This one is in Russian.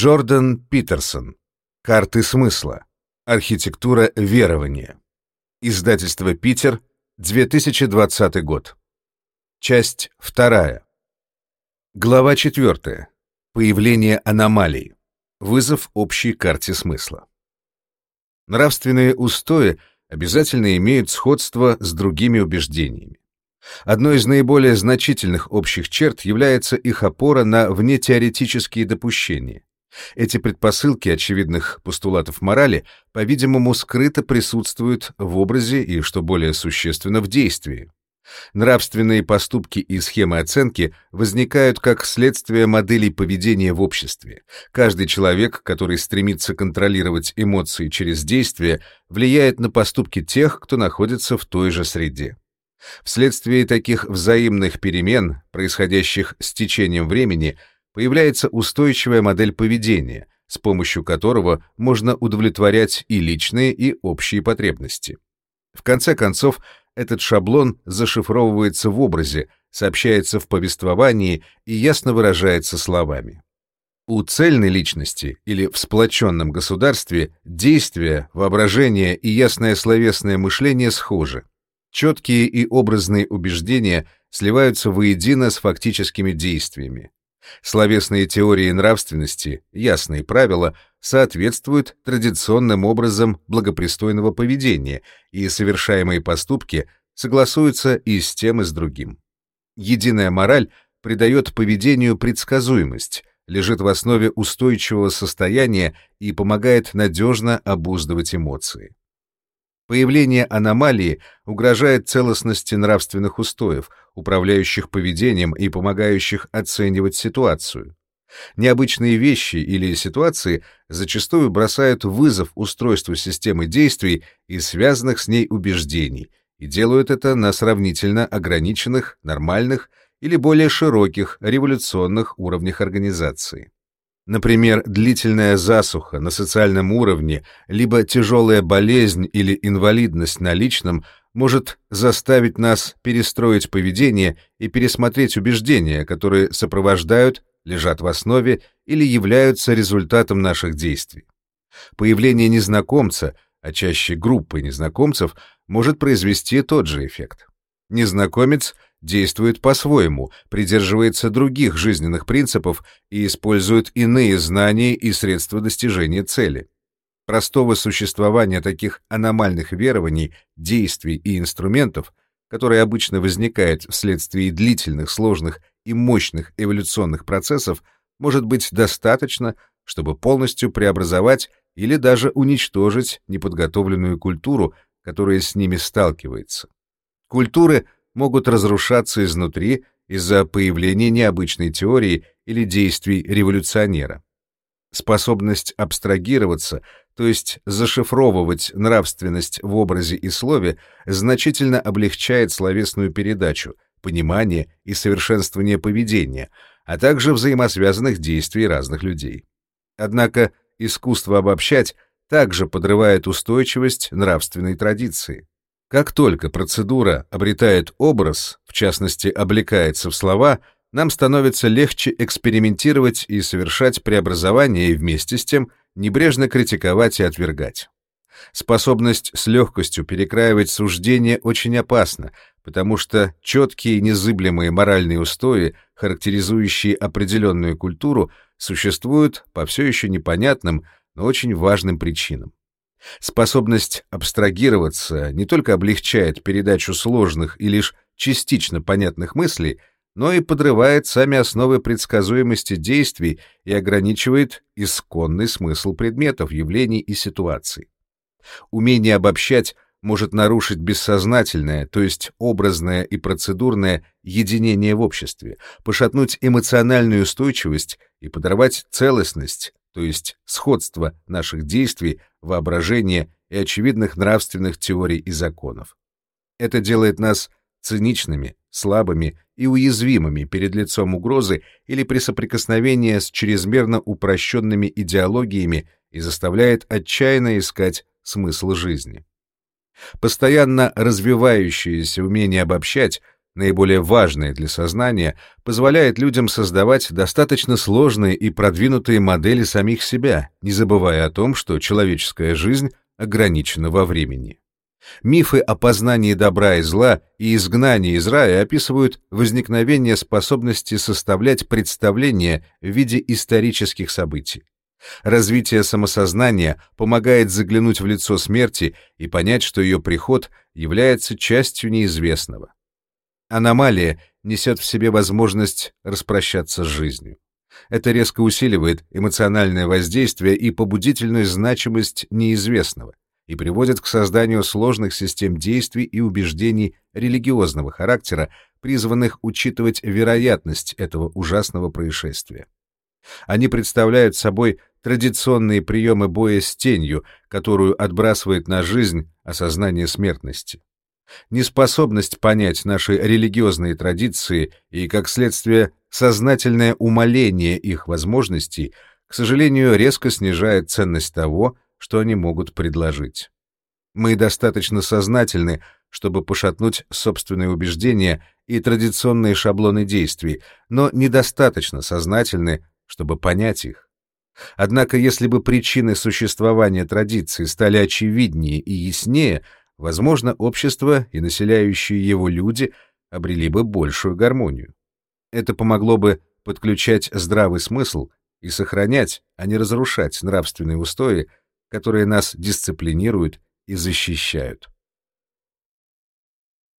Джордан Питерсон. Карты смысла. Архитектура верования. Издательство «Питер», 2020 год. Часть вторая. Глава четвертая. Появление аномалий. Вызов общей карте смысла. Нравственные устои обязательно имеют сходство с другими убеждениями. Одной из наиболее значительных общих черт является их опора на внетеоретические допущения. Эти предпосылки очевидных постулатов морали, по-видимому, скрыто присутствуют в образе и, что более существенно, в действии. Нравственные поступки и схемы оценки возникают как следствие моделей поведения в обществе. Каждый человек, который стремится контролировать эмоции через действие, влияет на поступки тех, кто находится в той же среде. Вследствие таких взаимных перемен, происходящих с течением времени, появляется устойчивая модель поведения, с помощью которого можно удовлетворять и личные, и общие потребности. В конце концов, этот шаблон зашифровывается в образе, сообщается в повествовании и ясно выражается словами. У цельной личности или в сплоченном государстве действия, воображение и ясное словесное мышление схожи. Четкие и образные убеждения сливаются воедино с фактическими действиями. Словесные теории нравственности, ясные правила, соответствуют традиционным образом благопристойного поведения, и совершаемые поступки согласуются и с тем, и с другим. Единая мораль придает поведению предсказуемость, лежит в основе устойчивого состояния и помогает надежно обуздывать эмоции. Появление аномалии угрожает целостности нравственных устоев, управляющих поведением и помогающих оценивать ситуацию. Необычные вещи или ситуации зачастую бросают вызов устройству системы действий и связанных с ней убеждений, и делают это на сравнительно ограниченных, нормальных или более широких революционных уровнях организации. Например, длительная засуха на социальном уровне, либо тяжелая болезнь или инвалидность на личном может заставить нас перестроить поведение и пересмотреть убеждения, которые сопровождают, лежат в основе или являются результатом наших действий. Появление незнакомца, а чаще группы незнакомцев, может произвести тот же эффект. Незнакомец — действует по-своему, придерживается других жизненных принципов и использует иные знания и средства достижения цели. Простого существования таких аномальных верований, действий и инструментов, которые обычно возникают вследствие длительных, сложных и мощных эволюционных процессов, может быть достаточно, чтобы полностью преобразовать или даже уничтожить неподготовленную культуру, которая с ними сталкивается. Культуры — могут разрушаться изнутри из-за появления необычной теории или действий революционера. Способность абстрагироваться, то есть зашифровывать нравственность в образе и слове, значительно облегчает словесную передачу, понимание и совершенствование поведения, а также взаимосвязанных действий разных людей. Однако искусство обобщать также подрывает устойчивость нравственной традиции. Как только процедура обретает образ, в частности, облекается в слова, нам становится легче экспериментировать и совершать преобразования и вместе с тем небрежно критиковать и отвергать. Способность с легкостью перекраивать суждения очень опасна, потому что четкие незыблемые моральные устои, характеризующие определенную культуру, существуют по все еще непонятным, но очень важным причинам. Способность абстрагироваться не только облегчает передачу сложных и лишь частично понятных мыслей, но и подрывает сами основы предсказуемости действий и ограничивает исконный смысл предметов, явлений и ситуаций. Умение обобщать может нарушить бессознательное, то есть образное и процедурное единение в обществе, пошатнуть эмоциональную устойчивость и подорвать целостность, то есть сходство наших действий, воображения и очевидных нравственных теорий и законов. Это делает нас циничными, слабыми и уязвимыми перед лицом угрозы или при соприкосновении с чрезмерно упрощенными идеологиями и заставляет отчаянно искать смысл жизни. Постоянно развивающееся умение обобщать наиболее важное для сознания, позволяет людям создавать достаточно сложные и продвинутые модели самих себя, не забывая о том, что человеческая жизнь ограничена во времени. Мифы о познании добра и зла и изгнании из рая описывают возникновение способности составлять представления в виде исторических событий. Развитие самосознания помогает заглянуть в лицо смерти и понять, что ее приход является частью неизвестного. Аномалия несет в себе возможность распрощаться с жизнью. Это резко усиливает эмоциональное воздействие и побудительную значимость неизвестного и приводит к созданию сложных систем действий и убеждений религиозного характера, призванных учитывать вероятность этого ужасного происшествия. Они представляют собой традиционные приемы боя с тенью, которую отбрасывает на жизнь осознание смертности. Неспособность понять наши религиозные традиции и, как следствие, сознательное умаление их возможностей, к сожалению, резко снижает ценность того, что они могут предложить. Мы достаточно сознательны, чтобы пошатнуть собственные убеждения и традиционные шаблоны действий, но недостаточно сознательны, чтобы понять их. Однако, если бы причины существования традиции стали очевиднее и яснее, возможно, общество и населяющие его люди обрели бы большую гармонию. Это помогло бы подключать здравый смысл и сохранять, а не разрушать нравственные устои, которые нас дисциплинируют и защищают.